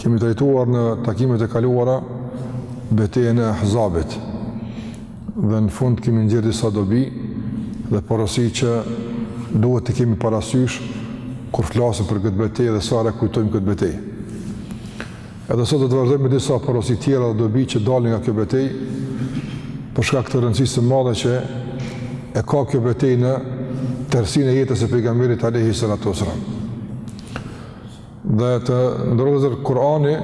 Kemi trajtuar në takimet e kaluara betejën e Ahzabit dhe në fund kemi nxjerrë disa dobi dhe porosi që duhet t'i kemi parasysh kur flasim për këtë betejë dhe sa rekujtojmë këtë betejë. Edhe sot do të vazhdojmë me disa porosi tjera dhe dobi që dalin nga kjo betejë për shkak të rëndësisë së madhe që e ka kjo betejë në tërësinë e jetës së pejgamberit alayhi salatu wasallam. Dhe të nderuar vëllezër Kurani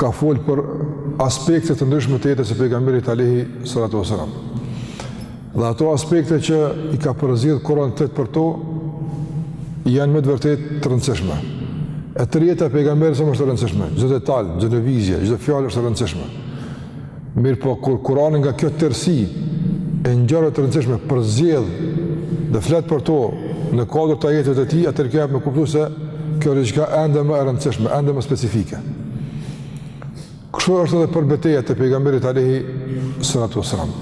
ka fol për aspekte të ndryshme të jetës së pejgamberit alejhi salatu wasallam. Dhe ato aspekte që i ka përzgjedh Kurani të flet për to, janë me të vërtetë të rëndësishme. E tërë jeta e pejgamberit salam është e rëndësishme, çdo detal, çdo lëvizje, çdo fjalë është e rëndësishme. Mirëpo, kur Kurani nga kjo tërësi e ngjarjeve të rëndësishme përzgjedh dhe flet për to në kuadër të ajeteve të tij, atëherë kjo jep me kuplu se kjo është diçka ende më e rëndësishme, ende më specifike. Kështu është edhe për betejat e pejgamberit alejhi salatu wasallam.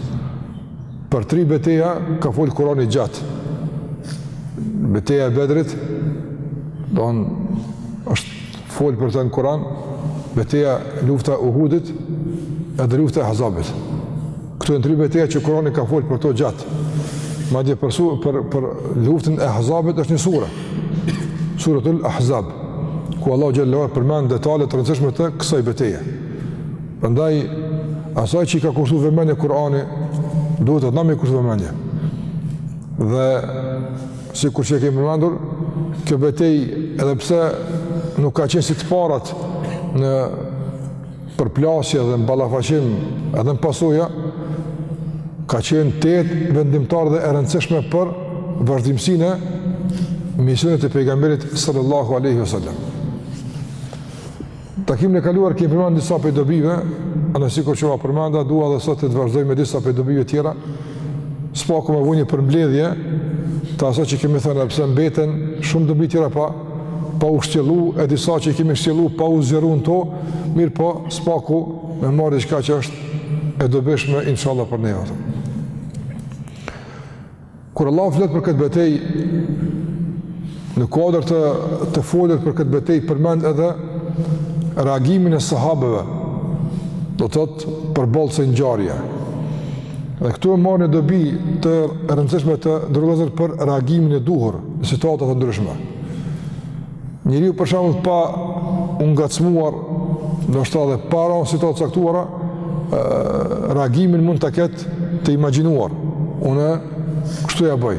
Për tri beteja ka fol Kurani gjatë. Beteja e Bedrit, domethënë është Fol për të në Kur'an, beteja lufta e Uhudit, edhe lufta e Ahzabit. Këto janë tri beteja që Kur'ani ka fol për to gjatë. Madje për për për luftën e Ahzabit është një sure. Suratul Ahzab, ku Allahu xhallahu përmend detale të rëndësishme të kësaj beteje. Prandaj asaj që i ka kushtuar vëmendje Kur'ani, duhet edhe ne me i kushtu vëmendje. Dhe Sikur që e kemi përmendur, kjo betejë edhe pse nuk ka qenë si të parat në përplasje dhe në ballafaqim edhe në pasoja, ka qenë tejet vendimtare dhe e rëndësishme për vazhdimësinë e misionit të pejgamberit sallallahu aleyhi sallam. Takimin e kaluar kemi përmendur disa prej dobive, ana sikur që ua përmenda, dua edhe sot të vazhdoj me disa prej dobive tjera. Së paku me vu një përmbledhje të asaj që kemi thënë, edhe pse mbeten shumë dobi tjera pa pa u shtjellu, e disa që i kemi shtjellu pa u zgjeru në to, mirëpo së paku me marrë diçka që është e dobishme inshallah për ne. Kur Allah flet për këtë betejë, në kuadër të të folit për këtë betejë përmend edhe reagimin e sahabeve, domethënë përballë kësaj ngjarje. Dhe këtu e marrim një dobi të rëndësishme të nderuar vëllezër për reagimin e duhur në situata të ndryshme. Njeriu për shembull pa u ngacmuar, ndoshta edhe pa u gjet n'situata të caktuara, reagimin mund ta ketë të imagjinuar. Unë kështu ia bëj.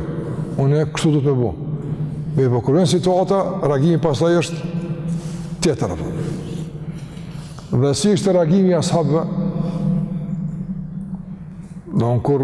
Unë kështu duhet me bo. Mirëpo kur vjen situata, reagimi pastaj është tjetër. Dhe si ishte reagimi i ashabëve? Thonë kur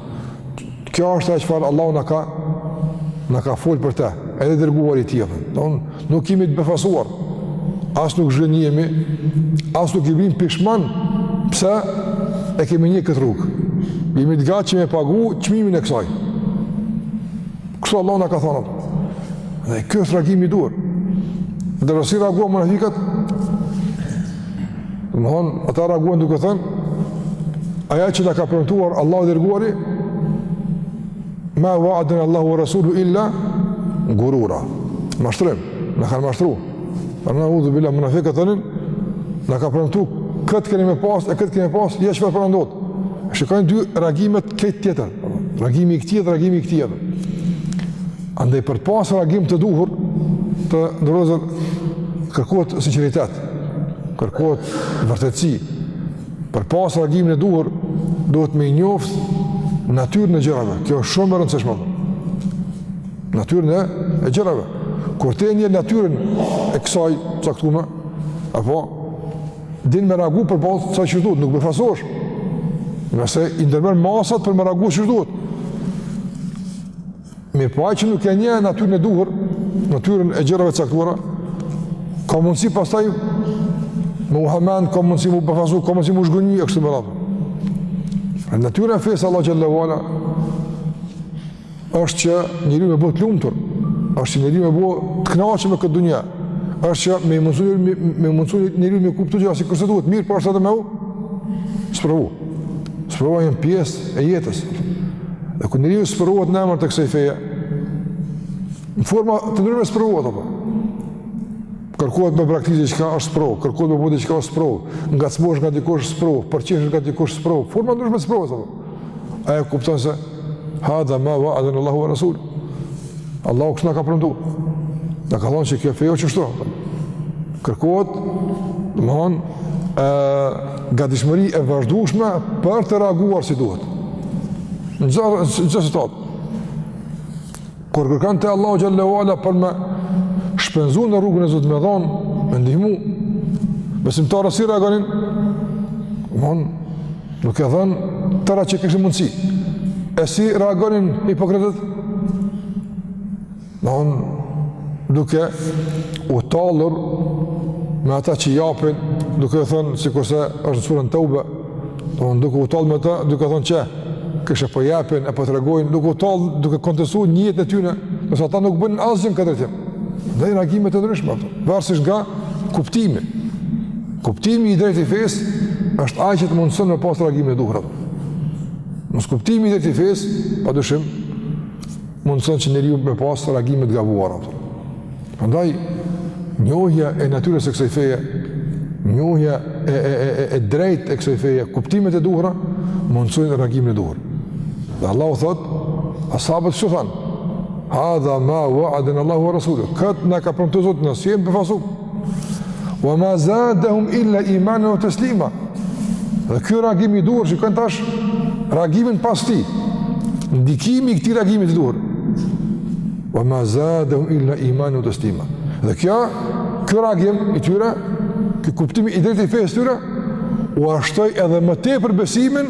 Kjo është ajo çfarë Allahu na ka, na ka folë për te, edhe i dërguari i tij. Thonë, nuk jemi të befasuar, as nuk zhgënjehemi, as nuk i bijmë pishman, pse e kemi nisë këtë rrugë. Jemi të gatshëm me pagu çmimin e kësaj. Kështu Allahu na ka thonë. Dhe ky është reagimi i duhur. Dhe si reaguan munafikët, Domethonë, ata reaguan duke thënë, ajo që na ka premtuar Allahu dhe i dërguari, ma va adena Allahu ve Rasuluhu illa gurura. Mashtrim, na kanë mashtru. Neudhu bilah munafikët thonin, na ka premtu, këtë keni me pas, e këtë keni me pas, ja çka me na ndodh. Shikoni dy reagimet krejt tjetër, reagimi i këtyre dhe reagimi i këtyre. Andaj për pas reagim të duhur, të nderuar kërkohet sinqeritet, kërkohet vërtetësi. Për pas reagimin e duhur, duhet me i njoft natyrën e gjërave. Kjo është shumë e rëndësishme. Natyrën e gjërave. Kur ti e njeh natyrën e gjësë caktuar, apo din me reagu përballë saj si duhet, nuk befasohesh. Ngase i ndërmerr masat për me reagu siç duhet. Mirëpo ai që nuk e njeh natyrën e duhur, natyrën e gjërave caktuara, ka mundësi pastaj me u hamend, ka mundësi m'u befasu, ka mundësi m'u zhgënjy, e kështu me radhë. Pra natyra e fesë së Allahut xhele ve ala është që njeriun me bo të lumtur, është që njeriun me bo të knaqë me këtë dunja, është që me mundësu njëri me, mundësu njeriut me kuptu çka kërkohet si duhet, mirëpo është edhe me u, sprovu, sprova është pjesë e jetës. Dhe kur njeriu sprovohet në emër të kësaj feje, në forma të ndryshme sprovohet apo. Kërkohet me braktis diçka është sprovë, kërkohet me bo diçka është sprovë, ngacmohesh nga dikush sprovë, përqeshesh nga dikush sprovë, forma të ndryshme sprovohet apo. Ai kupton se hadha ma wa adana Allahu wa rasul. Allahu kështu na ka premtu. Na ka thonë se kjo fe o qështu. Kërkohet, domethonë, gadishmëri e vazhdushme për të reaguar si duhet. Në çdo situatë, kur kërkonte Allahu xhele ve ala për me shpenzu në rrugën e Zotit me dhonë, me ndihmu, besimtarët si reagonin, domethonë, Duke thënë, tëra që kishin mundësi. E si reagonin hipokritët? Në hënë, duke u tallur me ata që japin, duke thënë, sikurse është në suren Teube, në hënë, duke u tallur me ta, duke thënë që kishe po japin, e po tregojnë, duke u tallur, duke kontesu nijetin e tyne, ndërsa ata nuk bënin asgjë n'këtë drejtim. ndaj reagime të ndryshme apo, varësisht nga kuptimi. Kuptimi i drejtë i fesë është ai që të mundëson me pasë reagimin e duhur. Moskuptimi i drejtë i fesë, pa dyshim, mundëson që njeriu me pasë reagime të gabuara apo. Prandaj, njohja e natyres e kësoj feje, njohja e, e, e, e, e drejtë e kësoj feje, kuptimet e duhura, mundësojnë reagimin e duhur. Dhe Allahu thotë, sahabët që thanë, Hadha ma wa'adana Allahu wa rasuluhu. Kët na ka premtuar Zoti nuk jem befasu. Wa ma zadahum illa imanan wa taslima. Dhe ky reagim i duhur, shikoni tash reagimin pas tij. Ndikimi i këtij reagimi të duhur. Wa ma zadahum illa imanan wa taslima. Dhe kjo ky reagim i tyre, ky kuptim i drejtë i fesë tyre, ua shtoi edhe më tepër besimin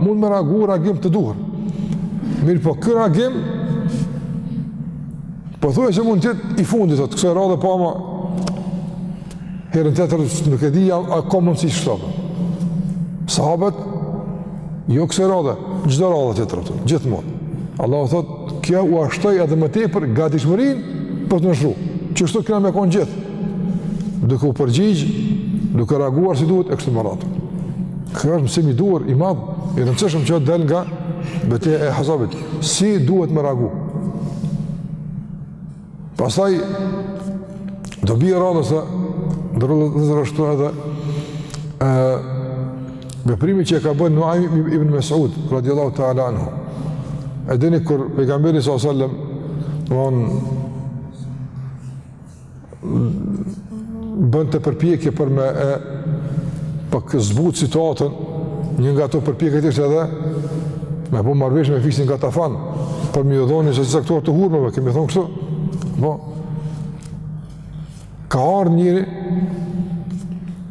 Mund me reagu reagim të duhur. Mirëpo, ky reagim, po thua që mund të jetë i fundit, thotë, kësaj radhe po po ama, herën tjetër nuk e di, a, a ka mundësi s'ta bëj. Sahabët, jo kësaj radhe, çdo radhe tjetër, gjithmonë. Allahu thotë, kjo ua shtoi edhe më tepër, gatishmërinë, për t'u nënshtru. Qështu kena me konë gjithë, duke u përgjigjë, duke reaguar si duhet, e kështu me radhë. Ky është mësim i duhur i madh, i rëndësishëm që del nga beteja e Ahzabit. Si duhet me reagu? Pastaj dobi e rëndësishme do të nxjerrë gjithashtu edhe veprimi që e ka bënë Nuaim ibn Mesud, radiallahu ta'ala anhu. E dini kur pejgamberi s.a.s. në onë bënte përpjekje për me e për pak zbut situatën, një nga ato përpjekjet ishte edhe me bo marrëveshje me fisin Gatafan, për me ju dhon një sasi të caktuar të hurmeve, kemi thonë kështu, po, ka ardh njëri,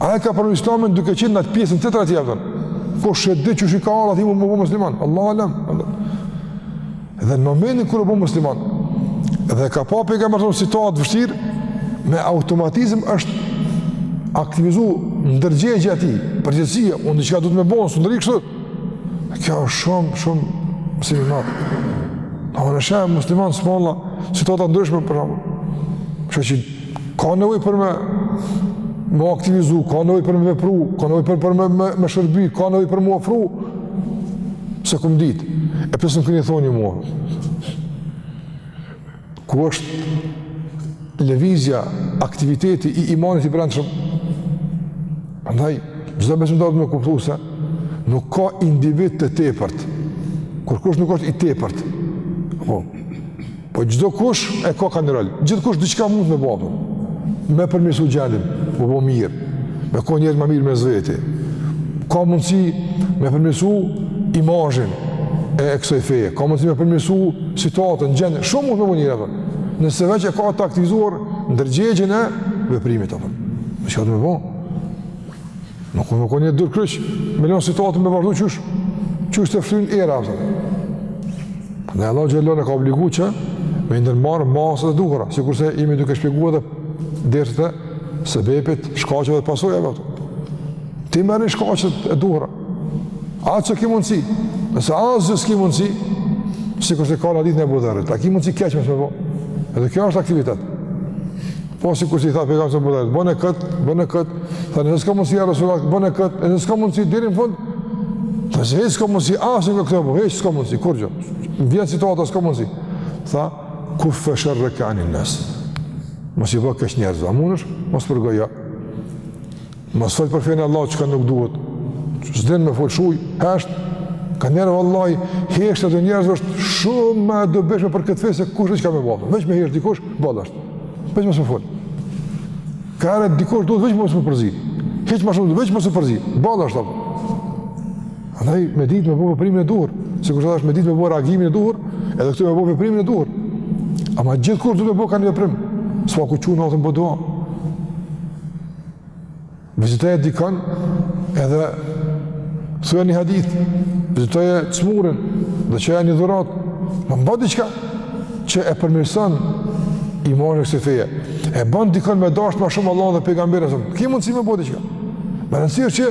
Ai e ka pranu Islamin duke qenë në atë pjesën tjetër atje apo? Po s'dihet qysh ka ardhur atje m'u bo musliman. Allahu alam. Dhe në momentin kur u bë musliman dhe ka pa pejgamberin në situatë të vështirë, me automatizëm është aktivizu ndërgjegjja e tij, përgjegjësia, unë diçka duhet me bonë, së ndëri kështu, kjo është shumë, shumë, si më natë. Ai s'është më, musliman, si me Allahun, si të ndryshme, për shumë, që që Ka nevoj për me u aktivizu, ka nevoj për me vepru, ka nevoj për, për me, me, me shërbi, ka nevoj për me u ofru, se kom ditë, e pse më keni thonë mua. Ku është lëvizja, aktiviteti i imanit i brendshëm? Andaj, çdo besimtar me kuptu se nuk ka individ të tepërt, kurkush nuk është i tepërt, po, Po çdokush e ka ka një rol. Gjithkush diçka mundet me bo. Me përmirësu gjendjen, me bo mirë. Me kon njeri ma i mirë me veti. Ka mundsi me përmirësu imazhin e kësaj feje. Ka mundsi me përmirësu situatën, gjendjen, shumë mund me bo njeri. Nëse veç e ka të aktivizuar ndërgjegjen e veprimit apo. Me çka ti me bo. Nuk me kon njeri durkryq, me lënë situatën me vazhdu qysh, qysh të fryn era, përta. Ne Allahu xhele shanuhu na ka obligu që me i ndërmarrë masat e duhura, sikurse jemi duke shpjegu edhe derset e sebepit, shkaqeve dhe pasojave, përta. Ti merri shkaqet e duhura, atë që ki mundësi, nëse asgjë s'ki mundësi, sikurse ka në hadithin e Ebu Dherrit, a ki mundësi keq mos me bo, edhe kjo është aktivitet. Po sikurse i tha pejgamberi sallallahu alajhi wasallam, bone kët, bone kët, tha nëse s'kom mundësi ja Resulullah, bone kët, e nëse s'kom mundësi deri në fund. Tha nëse hiç s'kom mundësi asnja nga këto, po hiç s'kom mundësi kurgjo. M'vjen situata s'kom mundësi. Tha kuffe sherreke anin nas. Mos i bo keq njerëzve, a mundesh? Mos përgoja. Mos fol për fenë e Allahut çka nuk duhet. S'din me fol shuj, hesht. Ka njerëz vallahi, heshtja e do njerëzve është shumë ma e dobishme për këtë fe se kushedi çka me bo. Veç me hesht dikush, boll është. Veç mos me fol. Ka arë dikush duhet veç mos me u përzi. Hiç ma shumë, veç mos me u përzi. Boll është apë. Andaj me ditë me bo veprimin e duhur. Sikurse është me ditë me bo reagimin e duhur, edhe këtu me bo veprimin e duhur. Ama gjithkush duhet me bo ka një veprim. Sva ku qunë, atëm po doa. Vizitoje dikon edhe thuja një hadith, vizitoje t'smurin dhe çoja një dhuratë, me bo diçka që e përmirëson imazhin e kësaj feje, e bon dikon me dasht ma shumë Allahun dhe pejgamberin, ki mundësi me bo diçka, me nësirë që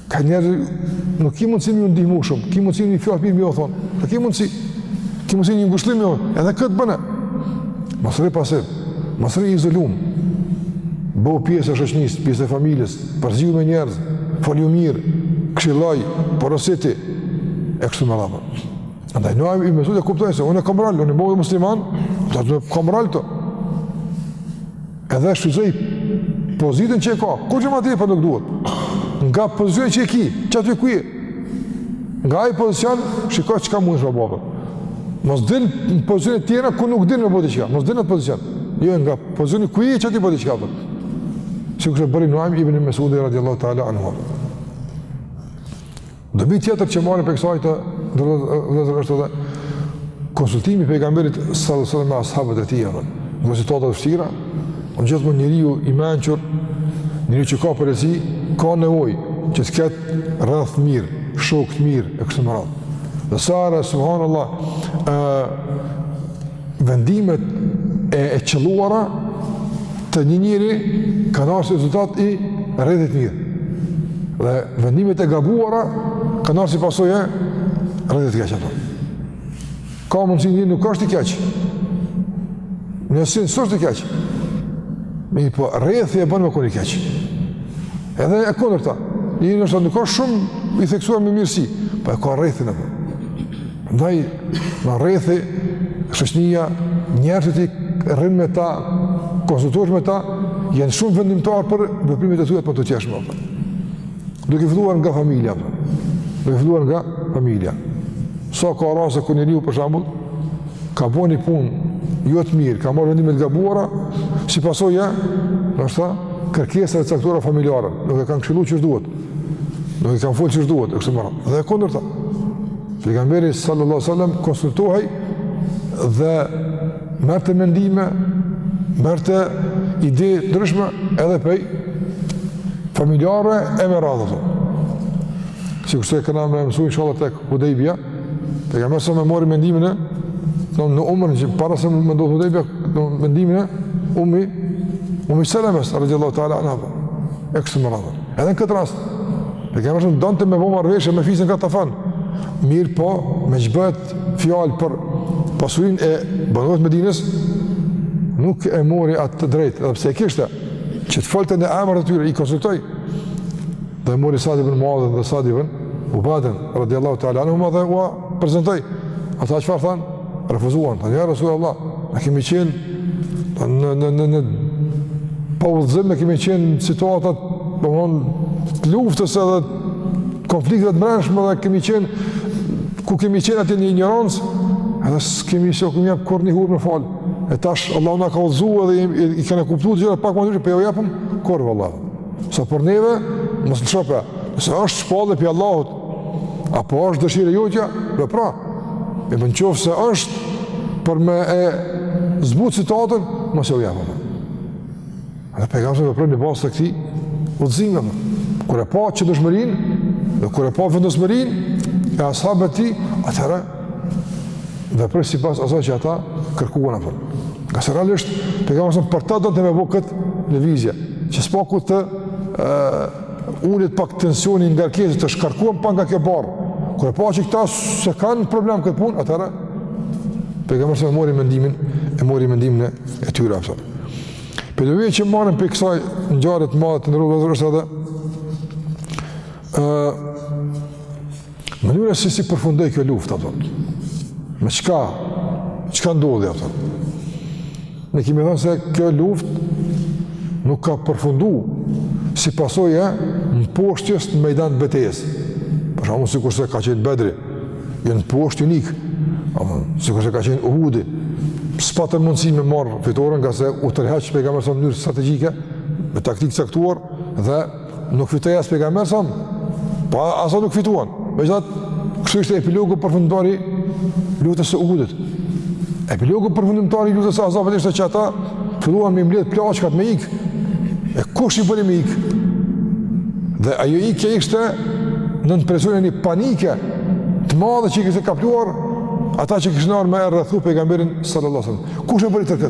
Ka njerëz, nuk ki mundësi me ju ndihmu shumë, ki mundësi një fjalë të mirë me ju thonë, nuk ki mundësi, ki mundësi një ngushllim me ju, edhe këtë bëne. Mos rri pasiv, mos rri i izolum, bo pjesë e shoqnisë, pjesë e familjes, përziju me njerëz, folju mirë, kshilloj, porositi, e kështu me radhë. Andaj, Nuajm ibn Mesudi e kuptoi se, unë kam rol, unë u bona musliman, do të kam rol të. Edhe shfrytëzoi pozitën që e ka. Kurgjë ma tepër nuk duhet. Nga pozicioni që e ki, qaty ku je. Nga ai pozicion, shiko çka mundesh me bërë. Mos din në pozicione tjera ku nuk din me bërë diçka. Mos din në pozicion. Jo, nga pozicioni ku je, qaty bën diçka. Qështu bëri Nuaim ibn Mesudi radiallahu ta'ala anhu. Dobi tjetër që marrim prej kësaj, vëllezër është edhe konsultimi i pejgamberit sallallahu alajhi wasallam me ashabët e tij. Në situata të vështira, unë gjithmonë njeriu i mençur, njeriu që ka përgjegjësi, ka nevojë që të ketë rreth të mirë, shokë të mirë e kështu me radhë. Dhe sa herë subhanallah ë vendimet e e qëlluara të një njeri kanë ardhë si rezultat i rrethit të mirë. Dhe vendimet e gabuara kanë ardhë si pasojë e rrethit të keq ato. Ka mundësi njeri nuk është i keq. Në esencë s'është i keq. Mirëpo rrethi e bën me kanë i keq. Edhe e kundërta. Një njeri ndoshta nuk është shumë i theksuar me mirësi. Po e ka rrethin e bon. Ndaj, rrethi, shoqnia, njerëzit që rrin me ta, konsultohesh me ta, janë shumë vendimtarë për veprimet e tuja të mëtutjeshme. Duke filluar nga familja. Duke filluar nga familja. Sa, sa ka raste kur njeriu për shembull, ka bo një punë, jo të mirë, ka marrë vendime të gabuara, si pasojë, ndoshta, kërkesa të caktuara familjare, nuk e kanë këshillu qysh duhet. Nuk i kanë fol qysh duhet, kështu me radhë. Dhe e kundërta. Pejgamberi sallallahu alajhi wasallam konsultohej dhe merrte mendime, merrte ide të ndryshme edhe prej familjarëve e me radhë. Si kështu e kena me mësu, inshallah, tek Hudejbija, të kam mësu e mori mendimin e, në, në umrën që para se me ndodh Hudejbija, në mendimin e, Umi, Umi Selemes, radiallahu ta'ala anha, e kështu me radhë. Edhe në këtë rast, e kemi kështu, donte me bo marrëveshje me fisin Gatafan, mirëpo, meqë bëhet fjalë për pasurinë e banorëve të Medinës, nuk e mori atë të drejtë, edhe pse e kishte, që të folte në emër të tyre, i konsultoi, dhe mori Sad ibn Muadhin dhe Sad ibn Ubaden, radiallahu ta'ala anhuma dhe ua, prezantoi. Ata çfarë thanë? Refuzuan. Thanë, ja Resulallah, ne kemi qenë në, në, në, në pa udhëzim, ne kemi qenë në situata, domethënë, të luftës edhe konflikteve të mrendshme dhe kemi qenë ku kemi qenë atë në injorancë edhe s'kemi s'u kemi jap kurrë një hurmë falë e tash Allahu na ka udhëzu edhe i, i, i kemi kuptu gjërat pak më mirë po po u japim, kurrë vallahi sa për neve mos lësho pe, nëse është shpallje prej Allahut Apo është dëshirë e jotja? Vepra, imen në qoftë se është për me e zbutë situatën, mos u jep. Dhe pejgamberi a.s. veproi në bazë të këtij udhëzimi. Kur e pa qëndrueshmërinë, dhe kur e pa vendosmërinë e as'habëve të tij, atëherë, veproi sipas asaj që ata kërkuan apo. Ngase realisht, pejgamberi a.s. për ta donte me bo këtë lëvizje, që së paku të Ulet pak tensioni ngarkesa të shkarkohen pak nga kjo barrë. Kur e pa që këta s'e kanë problem këtë punë, atëherë, pejgamberi a.s. e mori mendimin, e mori mendimin e tyre apo. Për dobi që marrim prej kësaj ngjarje të madhe të nderuar vëllezër edhe ë Mënyra se si përfundoi kjo luftë apo. Me çka? Çka ndodhi apo? Ne kemi thënë se kjo luftë nuk ka përfunduar si pasojë e mposhtjes në Mejdan të Betejës. Për shembull sikurse ka qenë Bedri, janë mposht, kanë ik, apo sikurse ka qenë Uhudi, s'patën mundësi me marrë fitoren ngase u tërhoq pejgamberi a.s. në mënyrë strategjike me taktikë të caktuar dhe Nuk fitoi as pejgamberi a.s., po as ata nuk fituan. Megjithatë, kështu ishte epilogu përfundimtar i luftës së Uhudit. Epilogu përfundimtar i luftës së Ahzabit ishte që ata filluan me i mbledh plaçkat me ik. E kush i bëri me ik? Dhe ajo ikja ishte nën presionin e një panike të madhe që i kishte kapluar ata që kishin ardhur me e rrethu pejgamberin sallallahu alajhi wasallam. Kush e bëri këtë?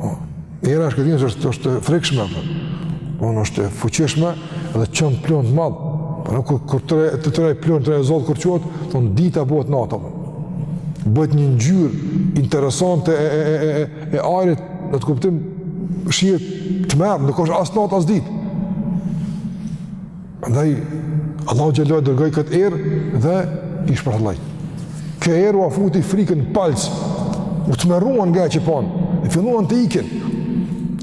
O, era shkretine është, është e frikshme, është e fuqishme dhe çon pluhur të madh, për po në kur, kur të, të të rërë pluhur të rërë zall kur çohet, thonë dita bëhet natë, bëhet një ngjyrë interesante e, e, e, e, e ajrit, në atë kuptim, si e tmerr, nuk është as natë, as ditë. Andaj, Allahu Xhelle e dërgoi këtë erë dhe i shpartalloi. Kjo erë ua futi frikën në palcë, u tmerruan nga ajo që panë, e filluan të ikin.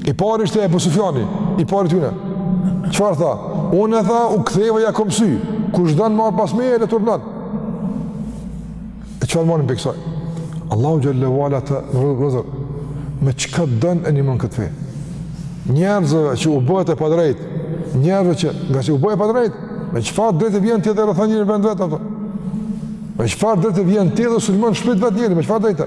I pari ishte Ebu Sufjani, i pari i tyre. Çfarë tha? Unë tha, u ktheva ia kam msy, kush don me ardh pas meje le të urdhnon. E çfarë marrim prej kësaj? Allahu xhelle ue ala, vëllezër, me çka don e nihmon këtë fe. Njerëzve që u bëhet e padrejt, njerëzve që ngado u bëhet e padrejt, me çfarë drejte vjen tjetri e rrethon në vend të vet apo? Me çfarë drejte vjen tjetri e sulmon në shpi të vet njerin, me çfarë drejtë?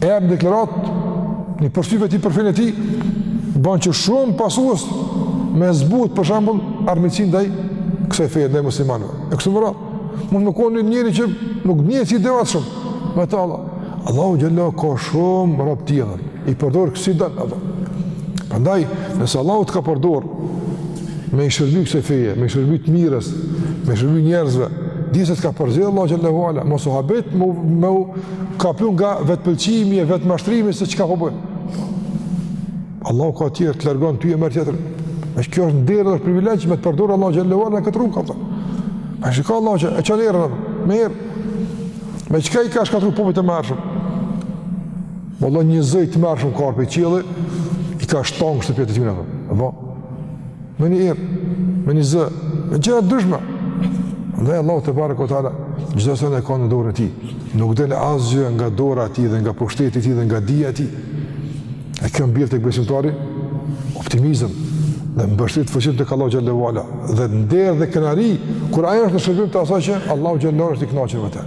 e një deklaratë një përshtypje të tij për fenë e tij ban që shumë pasues me zbut për shembull armiqësinë ndaj kësaj feje ndaj muslimanëve e kështu me radhë mund me konë një njeri që nuk njihet si i devotshëm me ta Allah Allahu xhelle ka shumë rob tjerë i përdor si don prandaj nëse Allahu të ka përdor me i shërbi kësaj feje me i shërbi të mirës me i shërbi njerëzve dije se të ka përzgjedh Allahu xhelle ue ala, mos u habit me, me, kaplu nga vetëpëlqimi e vetëmashtrimi se çka po bëj. Allahu ka tjerë të largon ty e merr tjetër. E kjo është nder dhe privilegj me të përdor Allahu xhelle ue ala në këtë rrugë apo. A shikon Allahu që e çon erën me erë. Me çka i ka shkatërru popujt e mëhershëm? Valla një zë i tmerrshëm ka ardh prej qiellit, i ka shtang në shtëpitë e tyne, apo? me një erë, me një zë, me gjëra të ndryshme. Dhe Allahu tebareke ue teala, çdo send e ka në dorën e tij. Nuk del asgjë nga dora e tij dhe nga pushteti i tij dhe nga dija e tij. E kjo mbjell tek besimtari, optimizëm dhe mbështetje të fuqishme tek Allahu xhelle ue ala. Dhe nder dhe krenari, kur ai është në shërbim të asaj që Allahu xhelle ue ala është i kënaqur me te.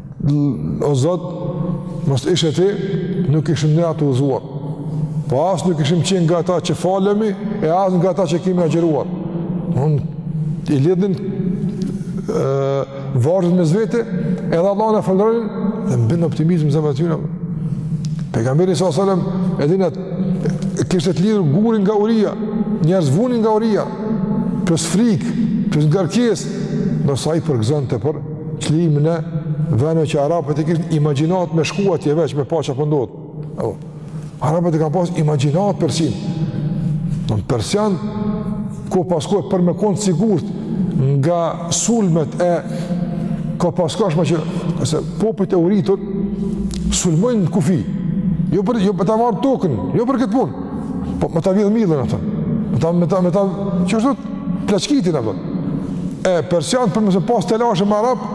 O Zot, mos ishe ti, nuk ishim ne të udhëzuar. Po as nuk kishim qenë nga ata që falemi, e as nga ata që kemi agjëruar. Unë i lidhnin vargjet mes vete, edhe Allahun e falënderonin, dhe mbante optimizëm në zemrat e tyne. Pejgamberi s.a.s. e dina kishte të lidhur gurin nga uria, njerëzit vuanin nga uria, plus frikë, plus ngarkesë, ndërsa ai përgëzonte për çlirimin e vendeve që arabët e kishin imagjinatë me shku atje veç me pa çka po ndodh. Po arabët e kanë pas imagjinatë Persinë. E persianët, kohë pas kohe për me konë të sigurt nga sulmet e kohëpaskohshme që se popujt e uritur sulmojnë në kufi. Jo për, jo për ta marrë tokën, jo për këtë punë. Po me ta vjedh miellin apo. Me ta, me ta, me ta, qështu Pleçkitin, e përdo. E, persianë për mëse pas të lashë më arabë,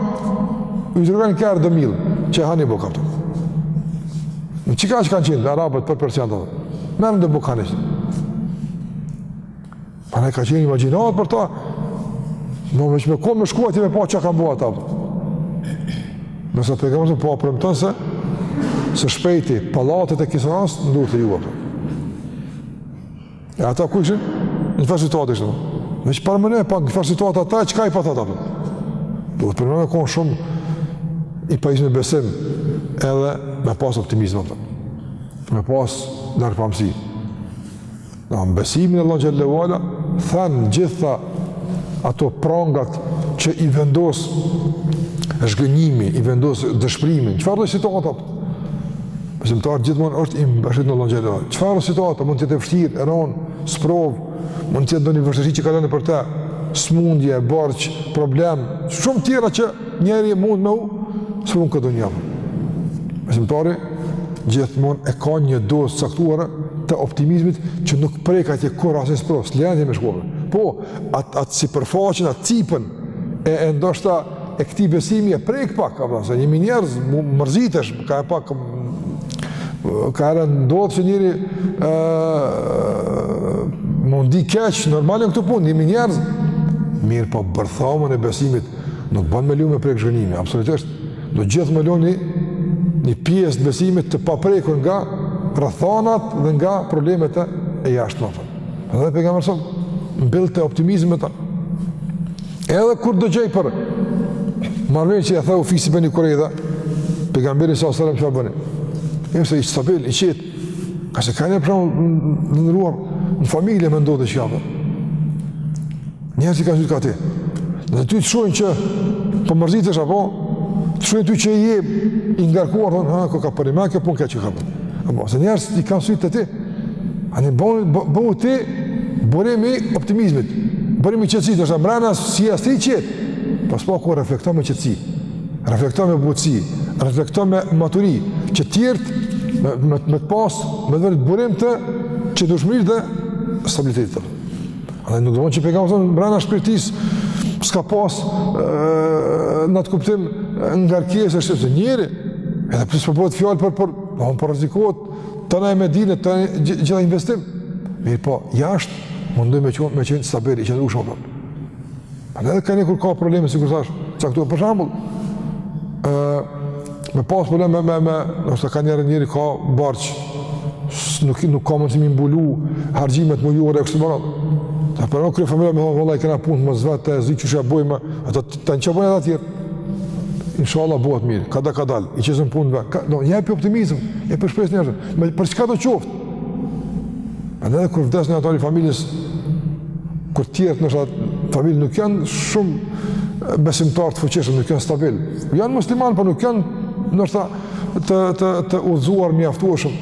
i dërgojnë kërë dhe milë, që e hani buka, përdo. Në që ka që kanë qenë, arabët për persianë, përdo. Merën dhe buka në ishtë. Pa ne ka qenë imaginatë për ta, në veç me kohë me shkuat i me pa që kanë bua ta, përdo. Nëse të gëmëzën, po apërëmëtën se, se shpejti, palatet e kisë nësë, ndurë të juatë. E ata ku ishin? Në çfarë situate ishte? Veç paramendo, në çfarë situate ata, çka i pat thanë ata? Duhet përnjëmend me konë shumë i pajisun me besim edhe me pas optimizëm. Apo. Me pas largpamësi. E besimi në Allahun xhelle ue ala, then të gjitha ato prangat që i vendos zhgënjimi, i vendos dëshpërimi. Çfarë lloj situate? Besimtari gjithmonë është i mbështetur në Allahun. Çfarë situata mund të jetë e vështirë, e rëndë, sprovë, mund të jetë ndonjë vështirësi që kalon nëpër të, smundje, borxh, problem, shumë të tjera që njeri mund me u sprovu n'këtë dunja. Besimtari gjithmonë e ka një dozë të caktuar të optimizmit që nuk prek atje kurrë asnjë sprovë, s'e lejon atje me shku. Po, atë at sipërfaqen, atë cipën E, e ndoshta e këtij besimi e prek pak, apo se jemi njerëz, mërzitesh, kaherë pak, kaherë ndodh që njeri e, m'u ndi keq, normal n'këto punë, jemi njerëz, mirëpo bërthamën e besimit, nuk ban me leju me prek zhgënjimi, absolutisht, do gjithë me lon një pjesë të besimit të paprekur nga rrethanat dhe nga problemet e jashtme. Edhe pejgamberi sa mbillte optimizëm në ta. Edhe kur dëgjoi për marrëveshjen që e theu fisi Beni Kurejdha, pejgamberi sa selam çfarë bëni? Mirë se i stabil, i qetë, ka se ka një për shembull, të nderuar, në familje me ndodh diçka për. Njerëzit i kanë sytë ka ti. Dhe ty të shohin që po mërzitesh, apo të shohin ty që je i ngarkuar, thonë, ha, ku ka për më kë punë që ka. Apo se njerëzit i kanë sytë te ti. A ne bëhu, bëhu ti burim i optimizmit, burim i qetësisë. Ndoshta mbrena s'je as ti i qetë, po s'paku reflekton me qetësi. Reflekton me butësi, reflekton me maturi, që të tjerët me me t'pas me t'vërtetë burim të qëndrueshmërisë dhe stabilitetit. Dhe nuk domethon që pejgamberi thonë brenda shpirtit s'ka pas në atë kuptim ngarkesë sepse njeri. Edhe pse po bëhet fjalë për për po un po rrezikohet tana Medina, i gjithë investimi. Mirëpo, jashtë mundohej me qenë me qenë stabil i qëndrueshëm. Për edhe këne kur ka probleme, sikur thash, caktuar, për shambull, uh, me pas probleme me, me, me ndoshta kaherë njeri ka borxhe, nuk, nuk ka mundësi m'i mbulu harxhimet mujore e kështu me radhë. Ta për në kërë familja me thonë, vëllaj, këna punë më zvetë, të zi qysh e bojmë, ato të në që bojnë edhe tjerë. Inshallah bëhet mirë, kadal kadalë, i qëzën punë dhe, ka, no, jep optimizëm, jep shpresë njerëzve, me, për çkado qoftë? Edhe kur vdes një anëtar i familjes, Kur të tjerët ndoshta n'familje nuk janë shumë besimtarë të fuqishëm, nuk janë stabil. Janë musliman, për po nuk janë ndoshta të, të, të udhëzuar mjaftueshëm.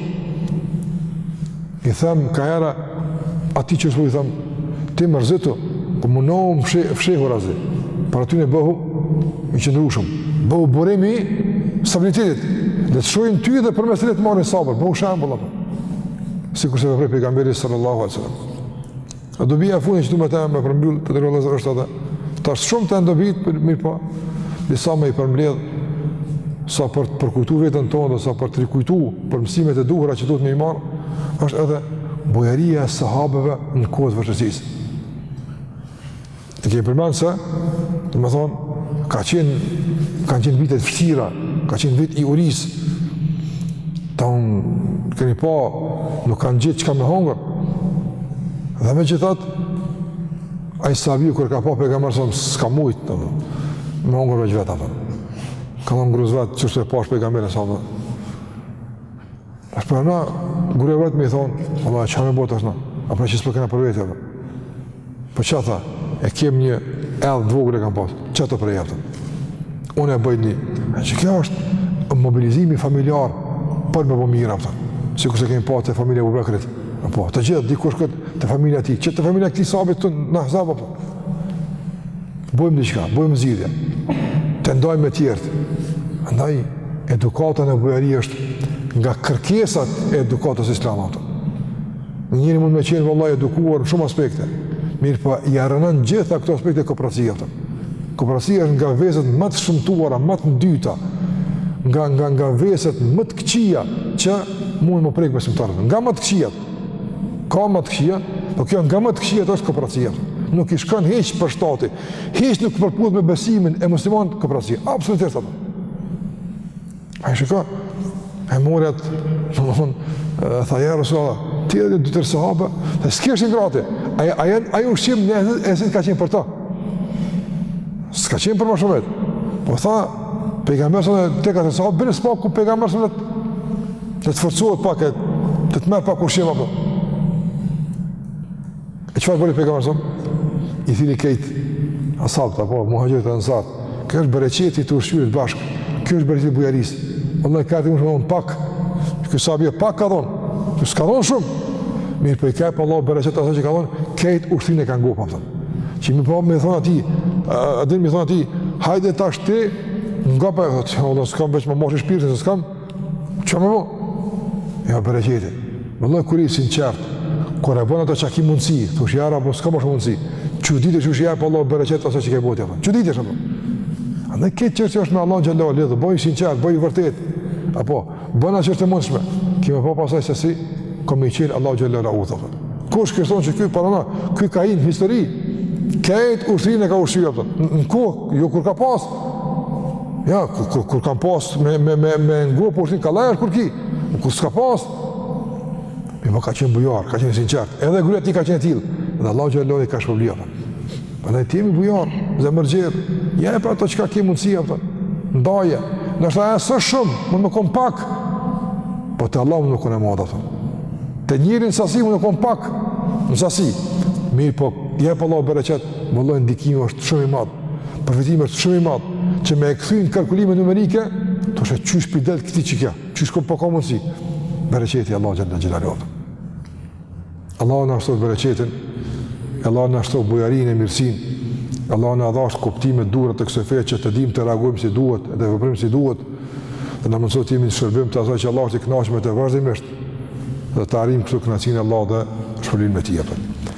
I them, kaherë, atij që shku i them, ti mërzitu, po munohu me fshe, fshehurazi, para atyne bëhu i qëndrushëm, bëhu burim i stabilitetit, le të shohin ty dhe përmes teje le t'marrin sabër, bëhu shembull apo. Sikur se veproi pejgamberi sallallahu alaihi wasallam. A dobia e fundit që du me temë me përmbyllë vëllezër është edhe. Tash shumë janë dobitë, mirëpo, disa me i përmbledhë, sa për të përkujtu veten tonë, dhe sa për të rikujtu për mësimet e duhura që duhet me i marrë, është edhe bujaria e sahabeve në kohë të vështirësisë. E kemi përmend se, domethonë, ka qenë kanë qenë vite të vështira, ka qenë vit i urisë. Tanë kemi pa, nuk kanë gjetë çka me hongër. Dhe megjithatë, ai sahabiu kur e ka pa Pejgamberin alejhi selam, s'ka mujtë, të më, me hongër veç vetë, apo. Ka thonë grusë vet, qështu e pashë Pejgamberin alejhi selam. Është pra na, grusë vet me i thonë, Allah, çka me bo tash na? A pra që s'po kena për veti, apo? Po qe tha, e kem një edh të vogël e kam pasë, qato preje, apo? Unë e boj, e qekjo është mobilizimi familjar për me bo mirë, apo? Sikurse kemi pa te familja e Ebu Bekrit, apo? Të gjithë, dikush te familja e tij, qe te familja e këtij sahabit në Ahzab, apo? Bojmë diçka, bojmë zgjidhje, e ndajmë me tjerët. Andaj, edukata në bujari është nga kërkesat e edukatës islame. Një njeri mund me qenë vallahi i edukuar në shumë aspekte, mirëpo, ia rrënon gjitha këto aspekte kopracia. Kopracia është nga veset më të shëmtuara, më të ndyta, nga, nga, nga veset më të këqija që mund me prekë besimtarët. Nga më të këqijat, Ka më të këqija, po kjo nga më të këqijat është kopracia. Nuk i shkon hiç për shtati, hiç nuk përputhet me besimin e muslimanit kopracia. Absolutisht atë. Ai shiko, e muret, në domethonë, tha ja Rasulullah, ti edhe dy-tre sahabë, dhe s'ki është një grati, a, a, a, ai ushqim në e zinë ka qenë për ta? S'ka qenë për ma shumë vetë. Po tha, pejgamberi dhe të ka të sahabë, bërë s'pa ku pejgamberës dhe të Dhe të forcohet pak e të të marrë pak ushqim apo. E çfarë bëri pejgamberi alejhi selam? I thirri krejt as'habët apo muhaxhirët e ensarët. Kjo është bereqeti i të ushqyerit bashkë. Kjo është bereqeti i bujarisë. Wallahi ka dhon shumë pak. Ky sahabi pak ka dhon. Ju s'ka dhon shumë. Mirëpo i ka pa Allah bereqet asaj që ka dhon, krejt ushtrinë e ka ngopur atë. Që me më thon atij, a din me thon atij, hajde tash ti ngope, vallahi s'ka veç me m'marr shpirtin, s'kam. Që më bo? Ja bërë gjeti. Më lënë kërë i sinqert, kërë e bënë ato që a ki mundësi, të është jara, po s'ka më shumë mundësi. Që ditë që është jara, po Allah bërë gjeti aso që ke bëti, apë. Që ditë që A në këtë qërë që është me Allah në gjallë, lidhë, bëjë sinqert, bëjë vërtet, apo, bëna që është e mundëshme, kime po pasaj se si, kom i qenë Allah në gjallë, la u, thëfë. Kush kështon që kjo parona, kjo ka inë histori, këtë ushtrinë e ka ushtrija, në kohë, jo kur ka pasë, Ja, kur, kur, kur kam pas me, me, me, me ngua për ushtrin ka, kur ki, kur s'ka pas, mirëpo ka qenë bujar, ka qenë sinqert, edhe gruja tij ka qenë tillë, dhe Allahu xhelehu i ka shpërblye, prandaj ti jemi bujarë, zemërgjerë, jep ato çka ki mundësi, apo, ndaje, nuk është shumë, mun me kon pak, po te Allahu mun me kon e madha, po, te njeri n'sasi mun me kon pak, në sasi, mirëpo, i jep Allahu bereqet, vallahi ndikimi është shumë i madh, Përfitimi është shumë i madh që me e kthy në kalkulime numerike, thu qysh po i del këtij qikjo, qysh ka, çka po mundësi, bereqeti Allahut xhele xhelaluhu. Allahu na shtoftë bereqetin, Allahu na shtoftë bujarinë e mirësinë, Allahu na dhashtë kuptime të duhura të kësaj feje që të dim të reagojmë si duhet dhe të veprojmë si duhet, dhe na mundësoftë jemi në shërbim të asaj që Allahu është i knaqun me të vazhdimisht, dhe ta arrijmë kështu knaqsinë e Allahut dhe shpërblimet e tij.